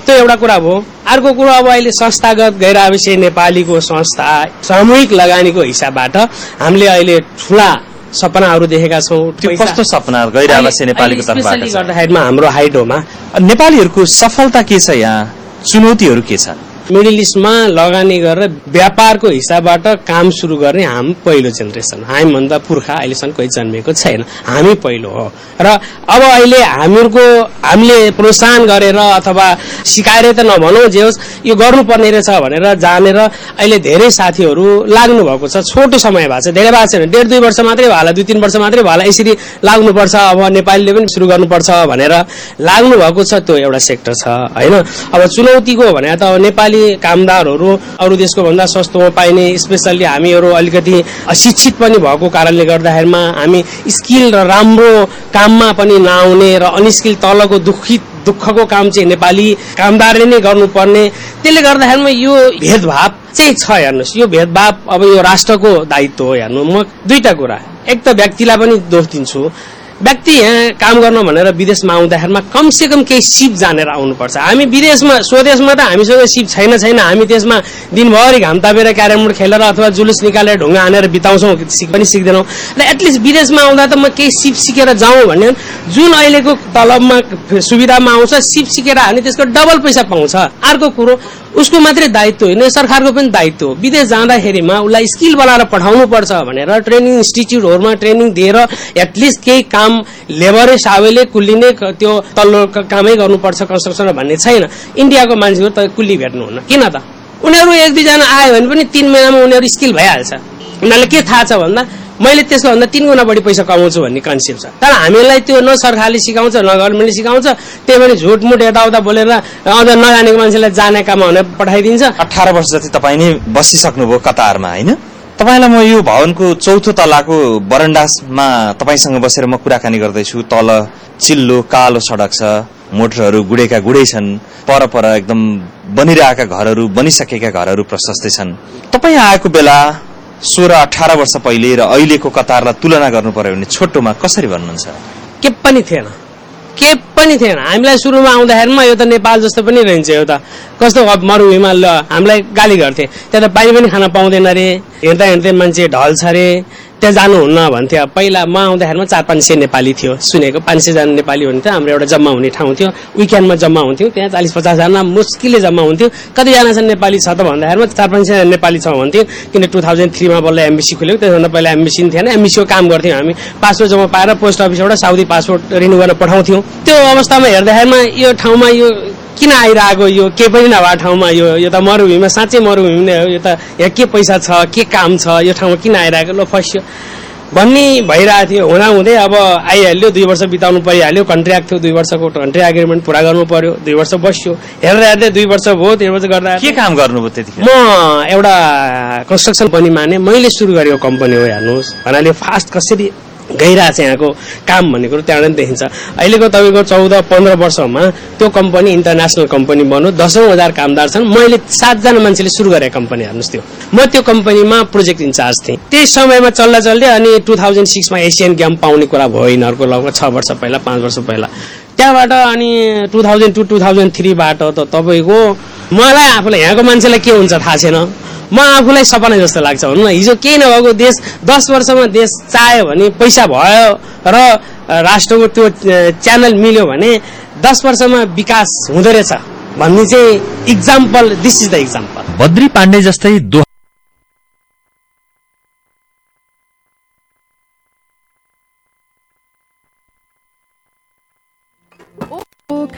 त्यो एउटा कुरा भयो अर्को कुरो अब अहिले संस्थागत गैर नेपालीको संस्था सामूहिक लगानीको हिसाबबाट हामीले अहिले ठुला सपनाहरू देखेका छौँ। कस्तो सपना गैर आवासीय नेपालीको तर्फबाट? गर्दाखेरिमा हाम्रो हाइडोमा नेपालीहरूको सफलता के छ यहाँ? चुनौतीहरू के छन्? मिडल इस्टमा लगानी गरेर व्यापारको हिसाबबाट काम सुरु गर्ने हामी पहिलो जेनेरेसन। हामीभन्दा पुर्खा अहिलेसम्म कोही जन्मेको छैन। हामी पहिलो हो। र अब अहिले हामीहरूको हामीले प्रोत्साहन गरेर अथवा सिकाएर त नभनौँ जे होस् यो गर्नुपर्ने रहेछ भनेर जानेर अहिले धेरै साथीहरू लाग्नु भएको छ। छोटो समय भएको छ। धेरै भएको छैन। डेढ दुई वर्ष मात्रै भयो होला दुई तिन वर्ष मात्रै भयो होला यसरी लाग्नुपर्छ। अब नेपालीले पनि सुरु गर्नुपर्छ भनेर लाग्नु भएको छ। त्यो एउटा सेक्टर छ होइन? अब चुनौतीको भने त अब नेपाली कामदारहरू अरू देशको भन्दा सस्तोमा पाइने स्पेसल्ली हामीहरू अलिकति शिक्षित पनि भएको कारणले गर्दाखेरिमा हामी स्किल र राम्रो काममा पनि नआउने र अनस्किल तलको दुखित दुःखको काम चाहिँ नेपाली कामदारले नै गर्नुपर्ने। त्यसले गर्दाखेरिमा यो भेदभाव चाहिँ छ हेर्नुहोस् यो भेदभाव अब यो राष्ट्रको दायित्व हो हेर्नु। म दुईटा कुरा एक त व्यक्तिलाई पनि दोष दिन्छु। व्यक्ति यहाँ काम गर्न भनेर विदेशमा आउँदाखेरिमा कमसे कम केही सिप जानेर आउनुपर्छ। हामी विदेशमा स्वदेशमा त हामीसँग सिप छैन छैन। हामी त्यसमा दिनभरि घाम तापेर क्यारम बोर्ड खेलेर अथवा जुलुस निकालेर ढुङ्गा हानेर बिताउँछौँ सिक पनि सिक्दैनौँ। र एटलिस्ट विदेशमा आउँदा त म केही सिप सिकेर जाउँ भन्ने जुन अहिलेको तलबमा सुविधामा आउँछ सिप सिकेर हाने त्यसको डबल पैसा पाउँछ। अर्को कुरो उसको मात्रै दायित्व होइन सरकारको पनि दायित्व हो। विदेश जाँदाखेरिमा उसलाई स्किल बनाएर पठाउनु पर्छ भनेर ट्रेनिङ इन्स्टिच्युटहरूमा ट्रेनिङ दिएर एटलिस्ट केही काम लेबरै सावेले कुल्लिने त्यो तल्लो कामै गर्नुपर्छ कन्स्ट्रक्सन भन्ने छैन। इन्डियाको मान्छेहरू त कुल्ली भेट्नुहुन्न। किन त? उनीहरू एक दुईजना आयो भने पनि तिन महिनामा उनीहरू स्किल भइहाल्छ। उनीहरूलाई के थाहा छ भन्दा मैले त्यसको भन्दा तिन गुणा बढी पैसा कमाउँछु भन्ने कन्सेप्ट छ। तर हामीलाई त्यो न सरकारले सिकाउँछ न गभर्मेन्टले सिकाउँछ त्यही पनि झुटमुट यताउता बोलेर अझ नजानेको मान्छेलाई जाने काममा पठाइदिन्छ। अठार वर्ष जति तपाईँ नै बसिसक्नुभयो कतारमा होइन? तपाईँलाई म यो भवनको चौथो तलाको बरन्डामा तपाईँसँग बसेर म कुराकानी गर्दैछु। तल चिल्लो कालो सडक छ मोटरहरू गुडेका गुडै छन् पर पर एकदम बनिरहेका घरहरू बनिसकेका घरहरू प्रशस्तै छन्। तपाईँ आएको बेला सोह्र अठार वर्ष पहिले र अहिलेको कतारलाई तुलना गर्नु पर्यो भने छोटोमा कसरी भन्नुहुन्छ? के पनि थिएन। के पनि थिएन। हामीलाई सुरुमा आउँदाखेरिमा यो त नेपाल जस्तो पनि रहन्छ यो त। कस्तो अब मरुभूमिमा ल हामीलाई गाली गर्थे। त्यहाँ त पानी पनि खान पाउँदैन रे। हिँड्दा हिँड्दै मान्छे ढल्छ रे। त्यहाँ जानुहुन्न भन्थ्यो। पहिला म आउँदाखेरिमा चार पाँच सय नेपाली थियो। सुनेको पाँच सयजना नेपाली हुन्थ्यो हाम्रो एउटा जम्मा हुने ठाउँ थियो। विकेन्डमा जम्मा हुन्थ्यौँ। त्यहाँ चालिस पचासजना मुस्किलले जम्मा हुन्थ्यो। कतिजना चाहिँ नेपाली छ त भन्दाखेरिमा चार पाँच सयजना नेपाली छ भन्थ्यो। किन टू थाउजन्ड थ्रीमा बल्ल एमबिसी खुल्यो। त्यसभन्दा पहिला एमबिसी थिएन। एमबिसीको काम गर्थ्यौँ हामी। पासपोर्ट जम्मा पाएर पोस्ट अफिसबाट साउदी पासपोर्ट रिन्यू गर्न पठाउँथ्यौँ। त्यो अवस्थामा हेर्दाखेरिमा यो ठाउँमा यो किन आइरहेको यो? के पनि नभएको ठाउँमा यो यो त मरुभूमिमा साँच्चै मरुभूमि नै हो यो त। यहाँ के पैसा छ के काम छ यो ठाउँमा किन आइरहेको? लो फस्यो। भन्ने भइरहेको थियो। हुँदा हुँदै अब आइहाल्यो दुई वर्ष बिताउनु परिहाल्यो कन्ट्र्याक्ट थियो दुई वर्षको कन्ट्र्याक्ट एग्रिमेन्ट पुरा गर्नु पर्यो दुई वर्ष बस्यो। हेर्दा हेर्दै दुई वर्ष भयो दुई वर्ष गर्दा के काम गर्नुभयो त्यतिखेर? म एउटा कन्स्ट्रक्सन कम्पनीमा नै मैले सुरु गरेको कम्पनी हो हेर्नुहोस्। भन्नाले फास्ट कसरी गइरहेको छ यहाँको काम भन्ने कुरो त्यहाँबाट पनि देखिन्छ। अहिलेको तपाईँको चौध पन्ध्र वर्षमा त्यो कम्पनी इन्टरनेसनल कम्पनी बन्यो। दसौँ हजार कामदार छन्। मैले सातजना मान्छेले सुरु गरेको कम्पनी हेर्नुहोस् त्यो। म त्यो कम्पनीमा प्रोजेक्ट इन्चार्ज थिएँ। त्यही समयमा चल्दा चल्दै अनि टू थाउजन्ड सिक्समा एसियन गेम पाउने कुरा भयो यिनीहरूको लगभग छ वर्ष पहिला पाँच वर्ष पहिला। त्यहाँबाट अनि two thousand two two thousand थ्रीबाट त तपाईँको मलाई आफूलाई यहाँको मान्छेलाई के हुन्छ थाहा छैन। म आफूलाई सपना जस्तो लाग्छ भनौँ न। हिजो केही नभएको देश दस वर्षमा देश चाह्यो भने पैसा भयो र राष्ट्रको त्यो च्यानल मिल्यो भने दस वर्षमा विकास हुँदो रहेछ। भन्ने चाहिँ example this is the example Badri Pandey जस्तै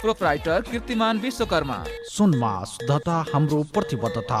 प्रोपराइटर कीर्तिमान विश्वकर्मा सुनमा शुद्धता हाम्रो प्रतिबद्धता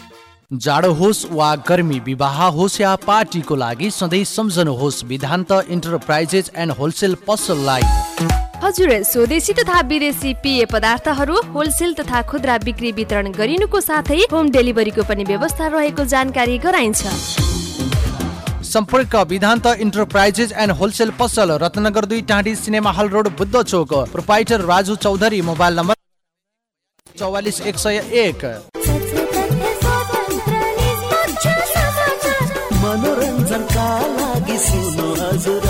जाडो होस् वा गर्मी विवाह होस् या पार्टीको लागि सधैँ सम्झनुहोस् विधान्त इन्टरप्राइजेस एन्ड होलसेल पसललाई हजुर स्वदेशी तथा विदेशी पेय पदार्थहरू होलसेल तथा खुद्रा बिक्री वितरण गरिनुको साथै होम डेलिभरीको पनि व्यवस्था रहेको जानकारी गराइन्छ। सम्पर्क विधान्त इन्टरप्राइजेस एन्ड होलसेल पसल रत्नगर दुई टाँडी cinema hall road Buddha Chowk. Proprietor Raju Chaudhary mobile number चौवालिस एक सय एक। हजुर।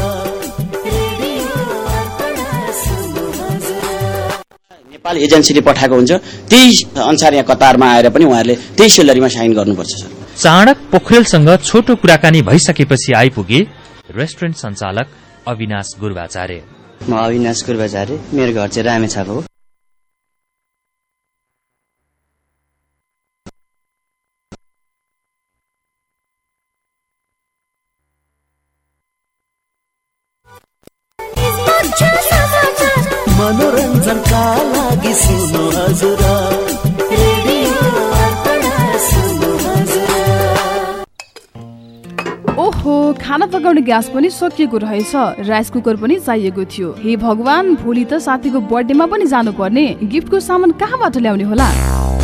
नेपाल एजेन्सीले पठाएको हुन्छ। त्यही अनुसार यहाँ कतारमा आएर पनि उहाँहरूले त्यही सेलरीमा साइन गर्नुपर्छ सर। चाणक पोखरेलसँग छोटो कुराकानी भइसकेपछि आइपुगे रेस्टुरेन्ट सञ्चालक अविनाश गुरुवाचार्य। म अविनाश गुरुबाचार्य मेरो घर चाहिँ रामेछाप हो। ओहो खाना पकाउने ग्यास पनि सकिएको रहेछ। राइस कुकर पनि चाहिएको थियो। हे भगवान भोलि त साथीको बर्थडेमा पनि जानुपर्ने। गिफ्टको सामान कहाँबाट ल्याउने होला?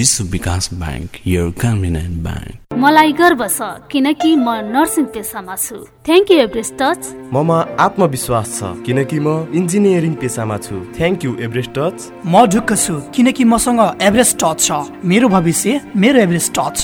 विश्व विकास ब्याङ्क यो कन्भिनेन्ट ब्याङ्क मलाई गर्व छ किनकि म नर्सिङ पेसामा छु। थ्याङ्क यू एभरेस्ट टच ममा आत्मविश्वास छ किनकि म इन्जिनियरिङ पेसामा छु। थ्याङ्क यू एभरेस्ट टच म ढुक्क छु किनकि मसँग एभरेस्ट टच छ। मेरो भविष्य मेरो Everest touch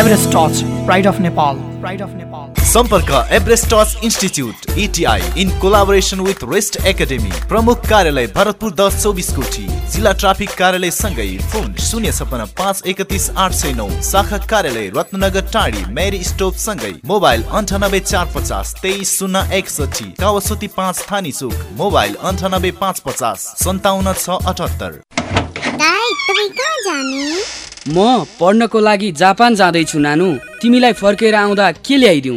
Everest touch pride of Nepal pride of Nepal सम्पर्क Everest touch institute ITI in collaboration with rest academy प्रमुख कार्यालय भरतपुर दस चौबिस कोठी जिल्ला ट्राफिक कार्यालय सँगै फोन शून्य छपन्न पाँच एकतिस आठ सय नौ शाखा कार्यालय रत्नगर टाढी मेरी स्टोप सँगै मोबाइल अन्ठानब्बे चार पचास तेइस शून्य एकसठी कावसोती पाँच थानी चोक मोबाइल अन्ठानब्बे पाँच पचास सन्ताउन्न छ अठहत्तर। म पढ्नको लागि जापान जाँदैछु नानु। तिमीलाई फर्केर आउँदा के ल्याइदिउ?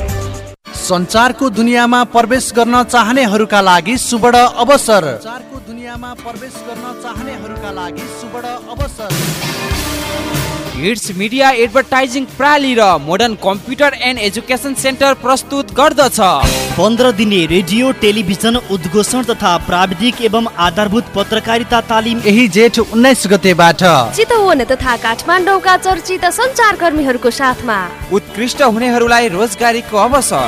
सञ्चारको दुनियाँमा प्रवेश गर्न चाहनेहरूका लागि सुवर्ण अवसर। सञ्चारको दुनियाँमा प्रवेश गर्न चाहनेहरूका लागि सुवर्ण अवसर। हिट्स मिडिया एडभर्टाइजिङ प्राली र modern computer and education centre प्रस्तुत गर्दछ। पन्ध्र दिने रेडियो टेलिभिजन उद्घोषण तथा प्राविधिक एवं आधारभूत पत्रकारिता तालिम। यही जेठ उन्नाइस गतेबाट। चितवन तथा काठमाडौँका चर्चित सञ्चारकर्मीहरूको साथमा। उत्कृष्ट हुनेहरूलाई रोजगारीको अवसर।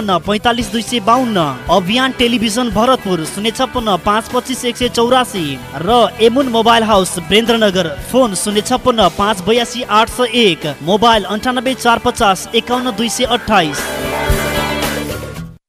पैँतालिस दुई सय बाहन्न अभियान टेलिभिजन भरतपुर शून्य छप्पन्न पाँच पच्चिस एक सय चौरासी र एमुन मोबाइल हाउस बेन्द्रनगर फोन शून्य छप्पन्न पाँच बयासी आठ सय एक मोबाइल अन्ठानब्बे चार पचास एकाउन्न दुई सय अठाइस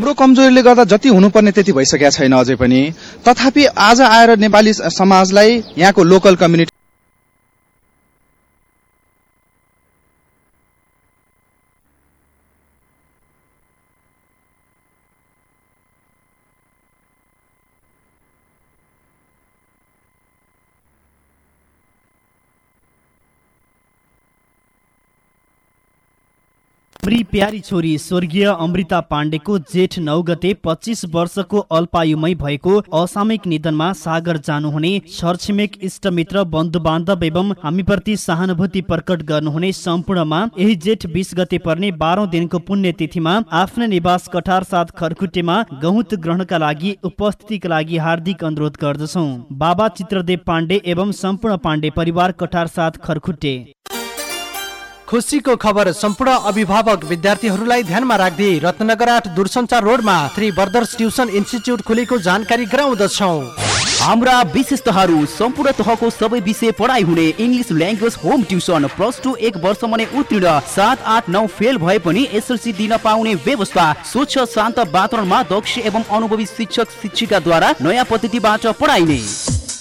हाम्रो कमजोरीले गर्दा जति हुनुपर्ने त्यति भइसकेका छैन अझै पनि। तथापि आज आएर नेपाली समाजलाई यहाँको लोकल कम्युनिटी हाम्री प्यारी छोरी स्वर्गीय अमृता पाण्डेको जेठ नौ गते पच्चिस वर्षको अल्पायुमै भएको असामयिक निधनमा सागर जानुहुने छरछिमेक इष्टमित्र बन्धु बान्धव एवं हामीप्रति सहानुभूति प्रकट गर्नुहुने सम्पूर्णमा यही जेठ बिस गते पर्ने बाह्रौं दिनको पुण्यतिथिमा आफ्नो निवास कठार साथ खरखुट्टेमा गहुत ग्रहणका लागि उपस्थितिका लागि हार्दिक अनुरोध गर्दछौ। बाबा चित्रदेव पाण्डे एवं सम्पूर्ण पाण्डे परिवार कठार साथ खरखुट्टे खुसीको खबर सम्पूर्ण अभिभावक विद्यार्थीहरूलाई ध्यानमा राख्दै रत्नगर आठ दूरसञ्चार रोडमा थ्री ब्रदर्स ट्युसन इन्स्टिच्युट खुलेको जानकारी गराउँदछौ। हाम्रा विशेषताहरू सम्पूर्ण तहको सबै विषय पढाइ हुने English language home tuition plus two एक वर्षमा नै उत्तीर्ण सात आठ नौ फेल भए पनि एसएलसी दिन पाउने व्यवस्था स्वच्छ शान्त वातावरणमा दक्ष एवं अनुभवी शिक्षक शिक्षिकाद्वारा नयाँ पद्धतिबाट पढाइने।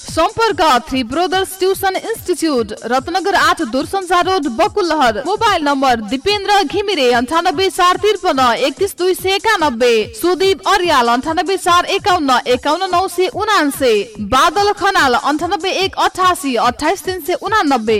सम्पर्क three brothers tuition institute Ratnagar आठ दूरसञ्चार road Bakulahar. Mobile number Dipendra Ghimire अन्ठानब्बे चार त्रिपन्न एकतिस दुई सय एकानब्बे। सुदीप अर्याल अन्ठानब्बे चार एकाउन्न एकाउन्न नौ सय उनान्से। बादल खनाल अन्ठानब्बे एक अठासी अठाइस तिन सय उनानब्बे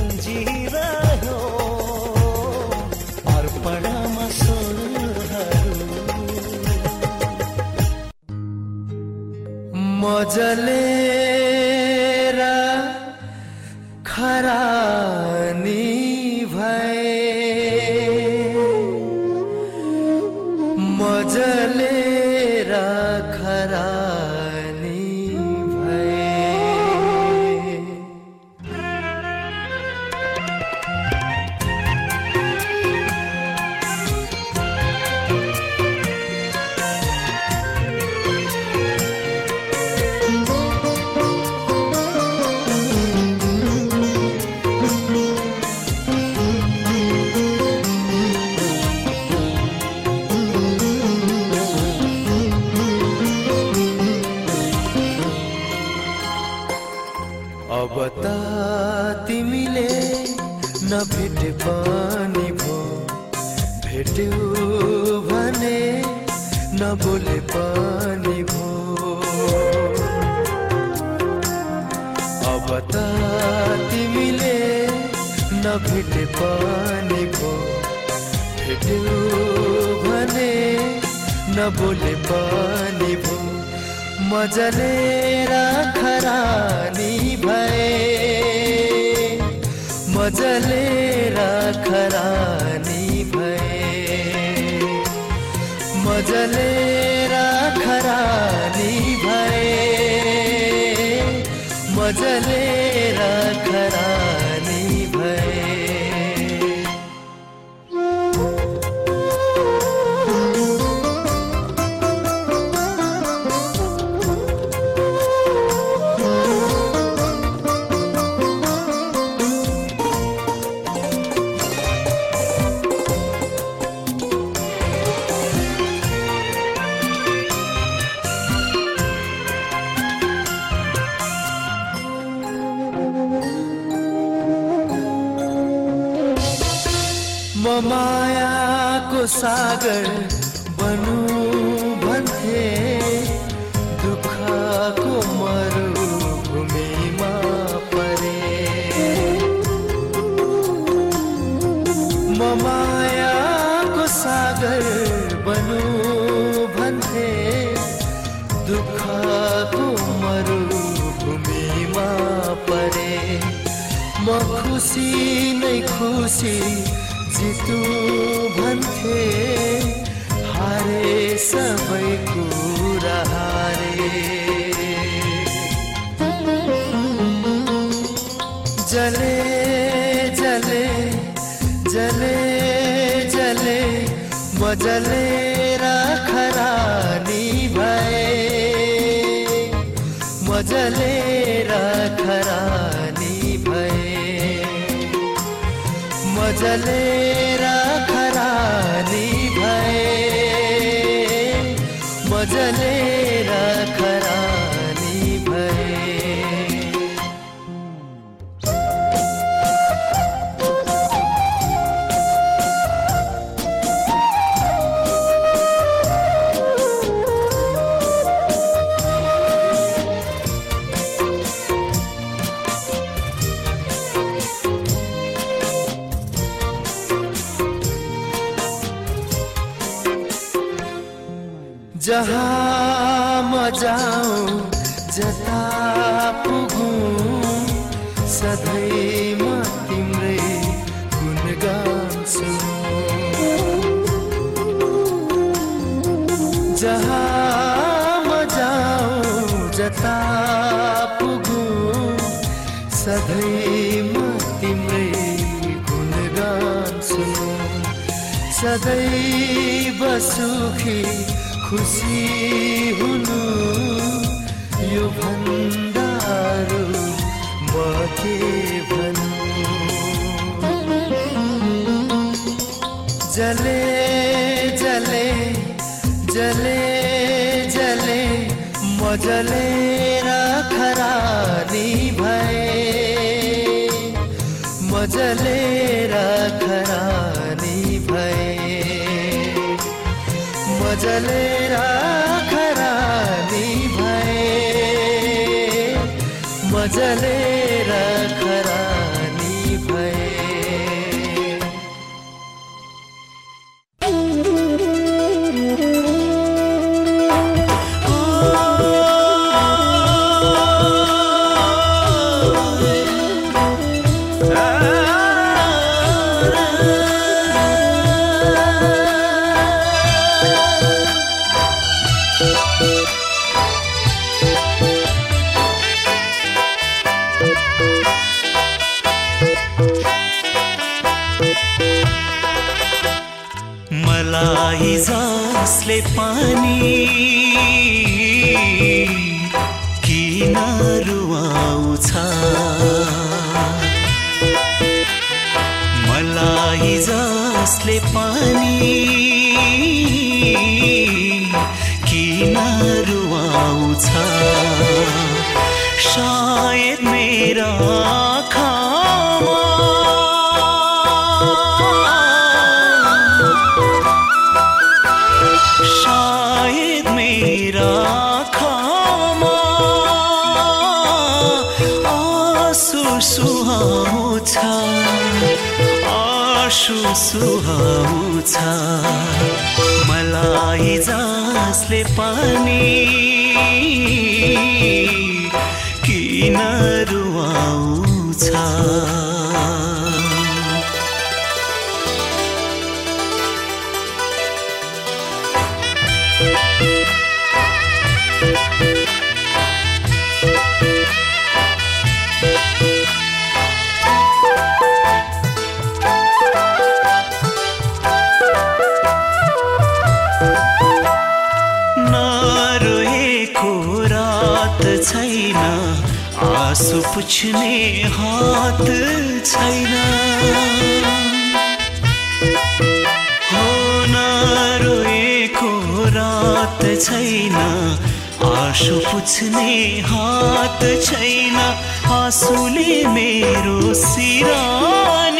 मजले र नभेटे पनि भो भेट्यौ भने नबोले पनि भो। मजले खरानी भए। मजले खरानी भए। मजले सागर बनु भन्थे दुःखको मरुभूमिमा परे म मायाको सागर बनु भन्थे दुःखको मरुभूमिमा परे। म खुसी नै खुसी म जले खरानी भए। म जले खरानी भए। मजले सदैव सुखी खुसी हुनु। यो भन्दारु म के भन्नु? जले जले जले जले मजलेर खरानी भए। मजलेर खरानी मजलेर खरानी भए। मजलेर जसले पानी पुछ्ने हात छैन। हो नरोएको रात छैन। आँसु पुछ्ने हात छैन। आँसुले मेरो सिरानी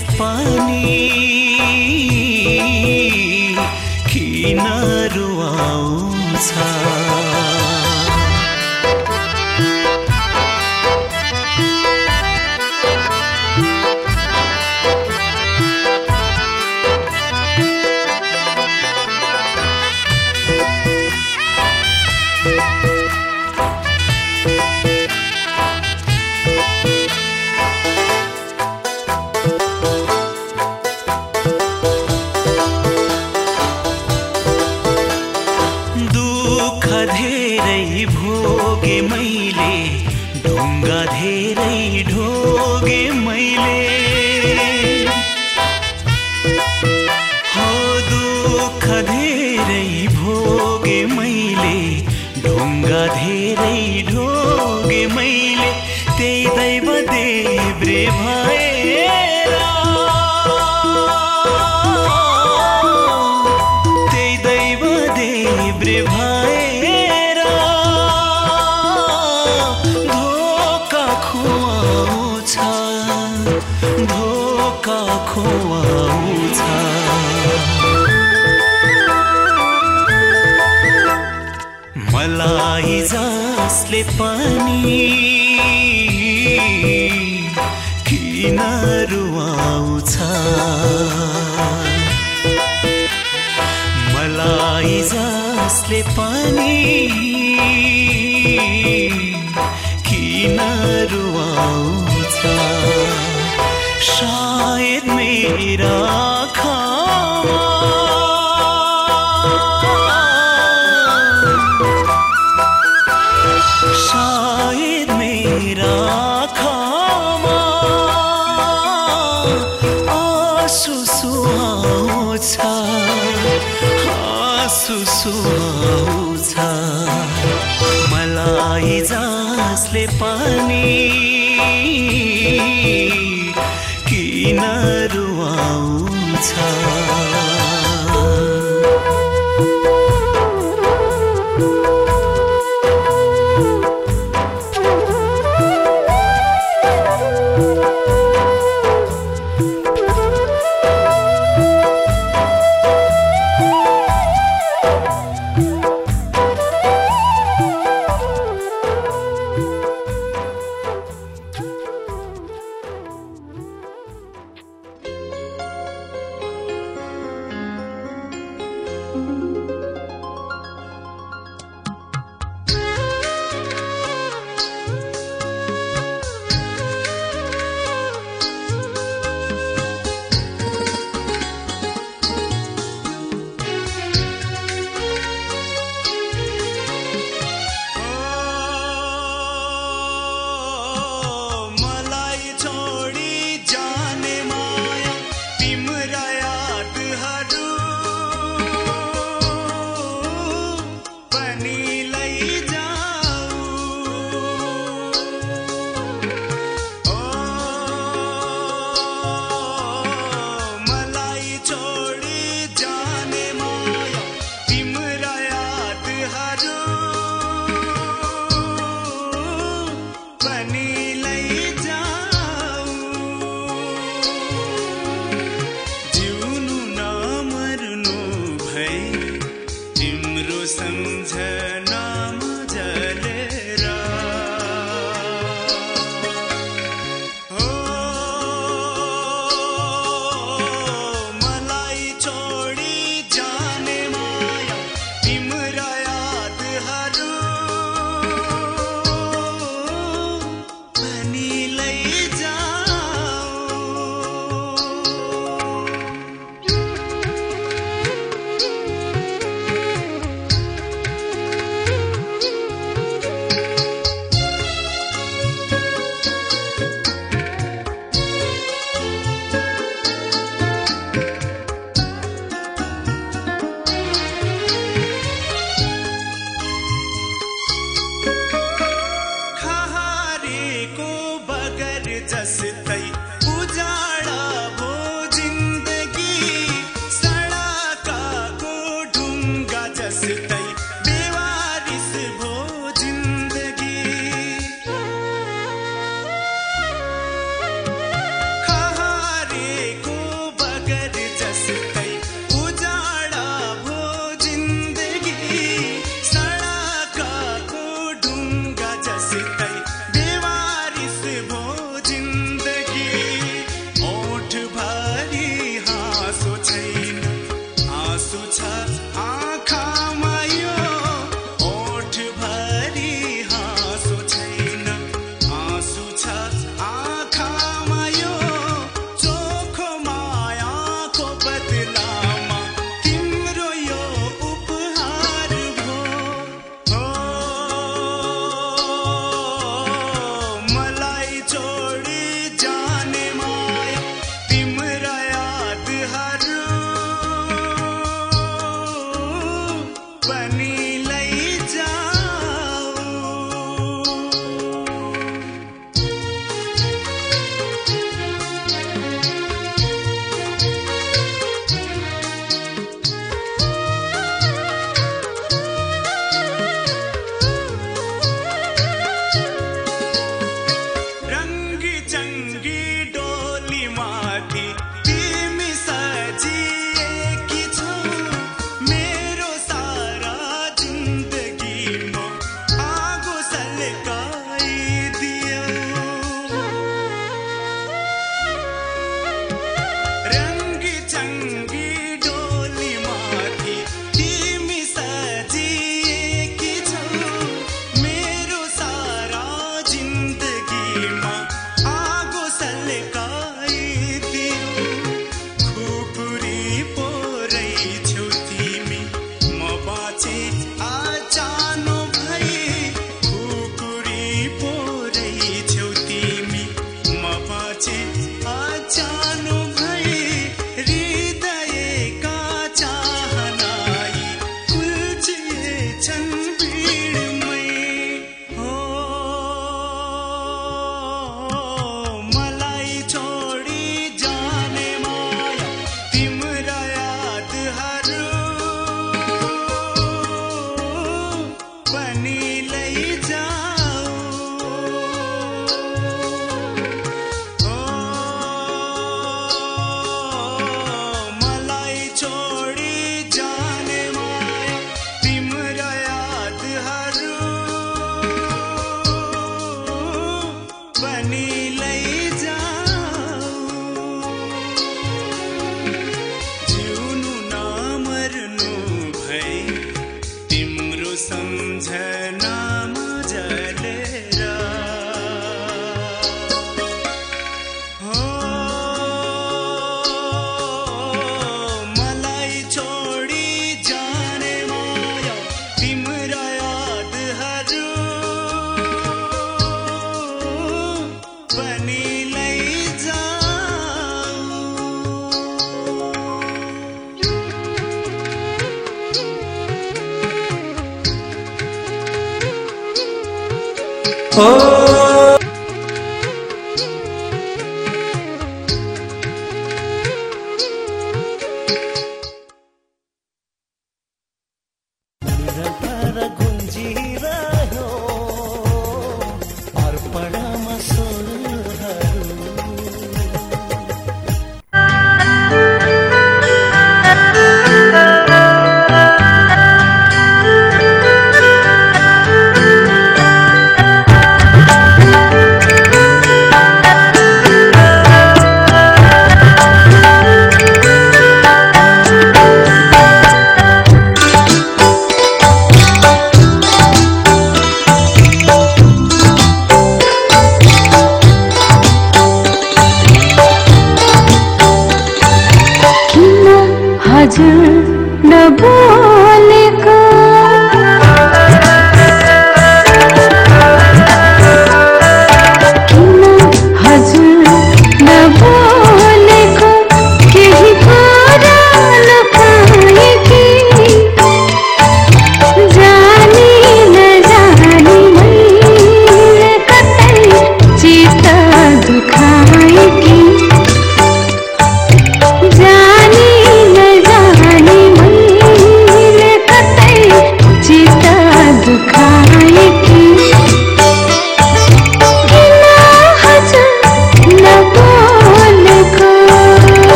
पानी किन रुवाउँछ धोका खुवाउँछ मलाई जसले पनि किन रुवाउँछ मलाई जसले पनि किन रुवाउँछ सायद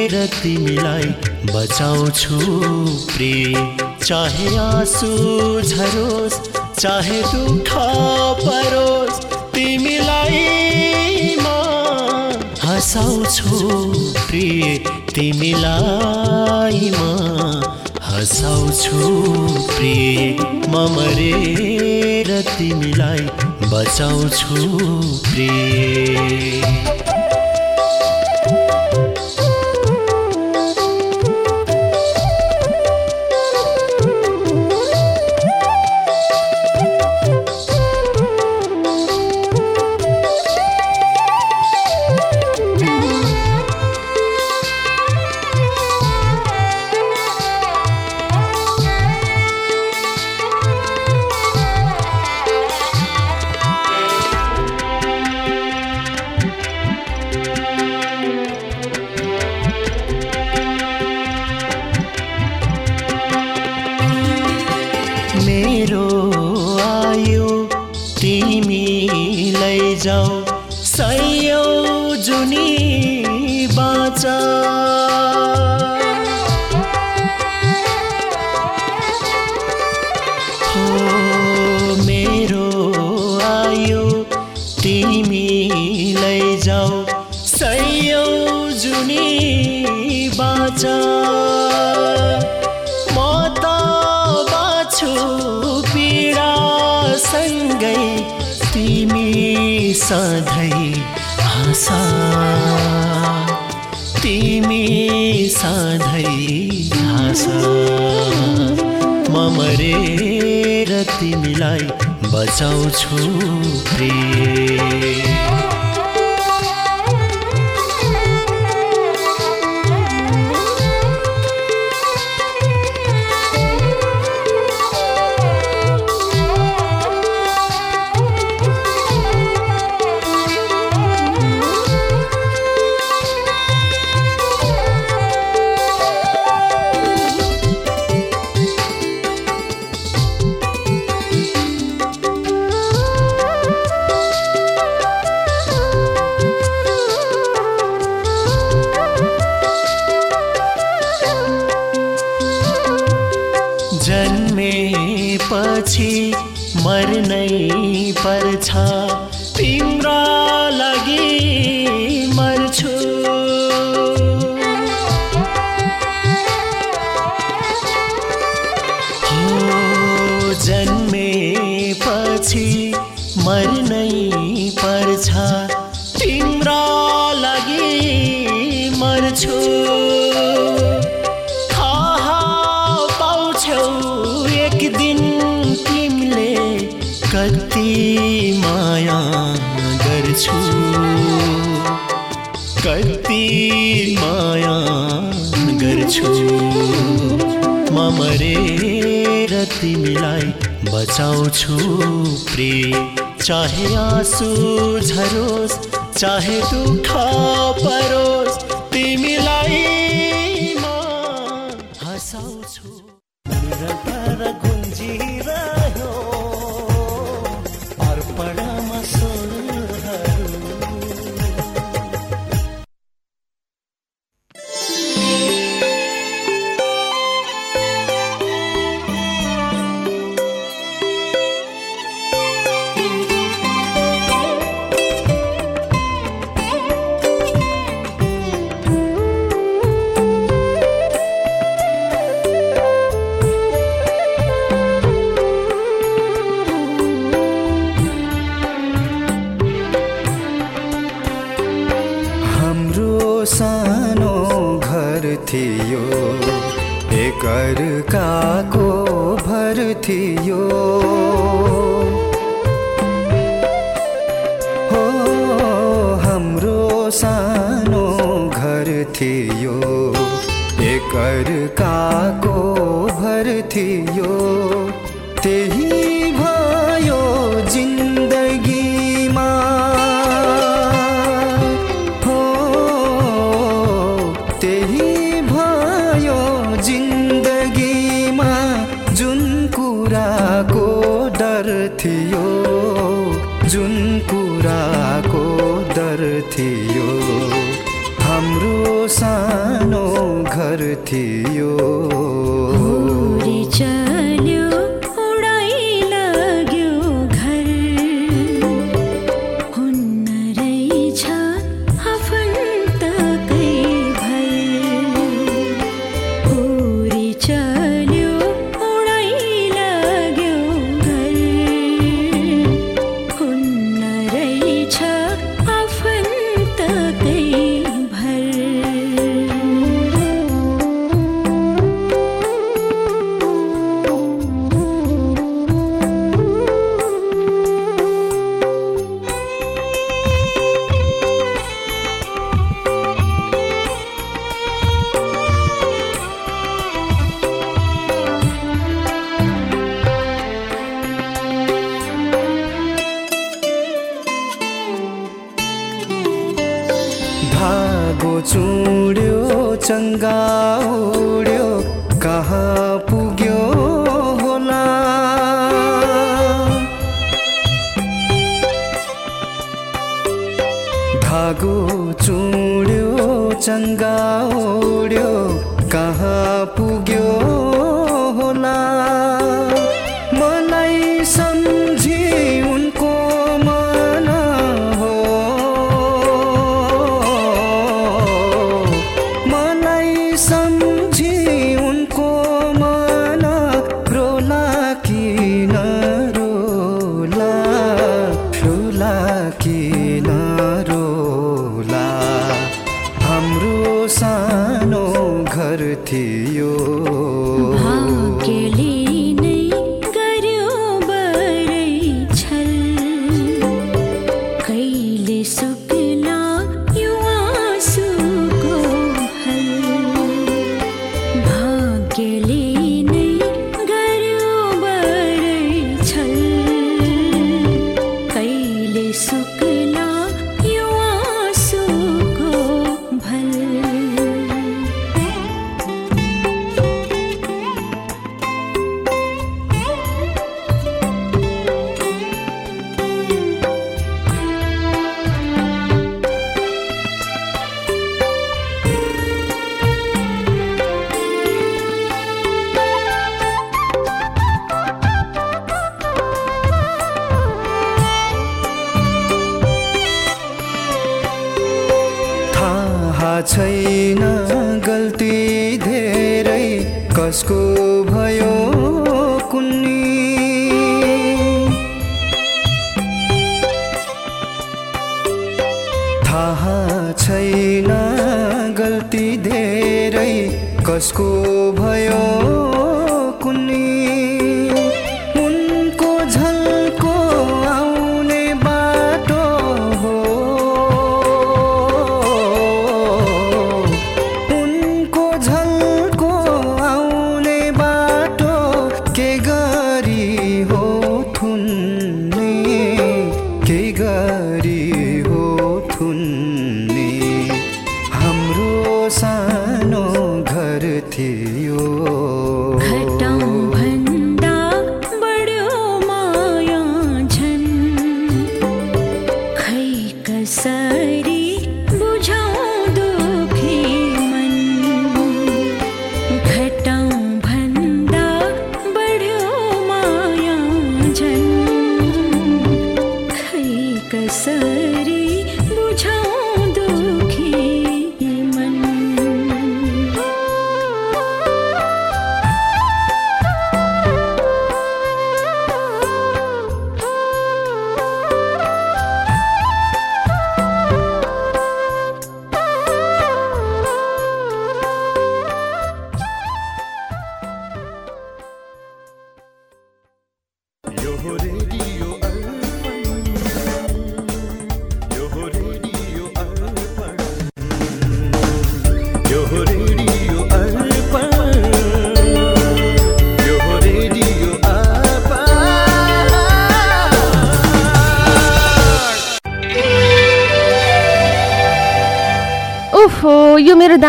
मरेर तिमीलाई बचाउँछु प्रिय। चाहे आँसु झरोस् चाहे दुःख परोस् तिमीलाई म हँसाउँछु प्रिय। तिमीलाई म हँसाउँछु प्रिय। म मरेर तिमीलाई बचाउँछु प्रिय। 走出。आँखाको भर थियो। हो हाम्रो सानो घर थियो। एक अर्काको भर थियो।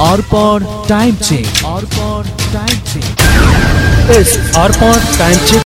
Arpan time check. Arpan time check. Arpan time check.